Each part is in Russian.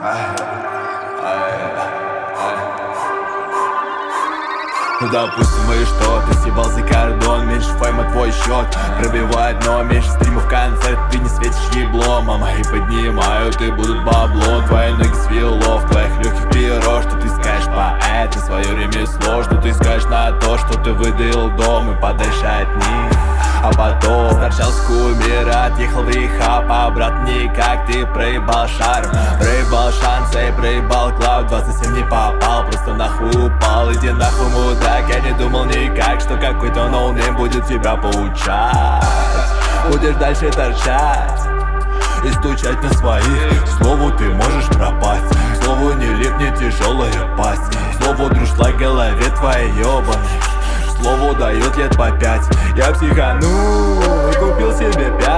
Ну допустим мы что, ты съебал за кордон Меньше файма твой счет. Пробивает, но меньше стримов концерт Ты не светишь еблом, а мои поднимают И будут бабло, твои ноги свело В твоих легких перо, что ты скажешь поэт И свое ремесло, что ты скажешь на то Что ты выдал дом и подальше от них. А потом Сторчал с кумира, отъехал в рехаб А никак ты проебал шарм. Проебал проебал клауд 27 не попал, просто нахуй упал. Иди нахуй, мудак, я не думал никак Что какой-то ноунейм будет тебя поучать Будешь дальше торчать и стучать на своих. Слову ты можешь пропасть. Слову не липнет тяжелая пасть. Слову дружла голове твоей ебаной слову дают лет по пять. Я психанул купил себе пять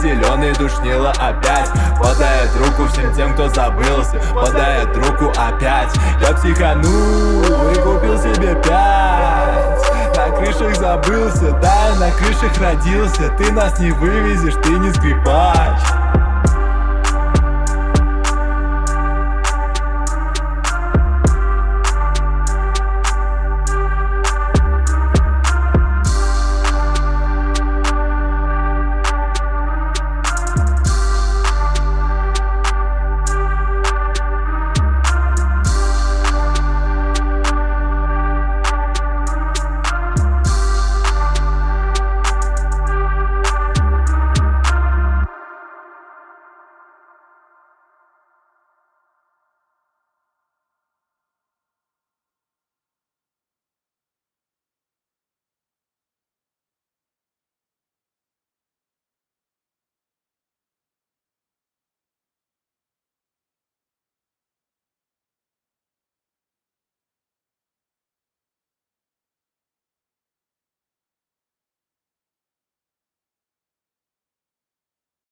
зеленый душнило опять. Подает руку всем тем, кто забылся. Подает руку опять. Я психанул и купил себе пять. На крышах забылся, да, на крышах родился. Ты нас не вывезешь, ты не скрипач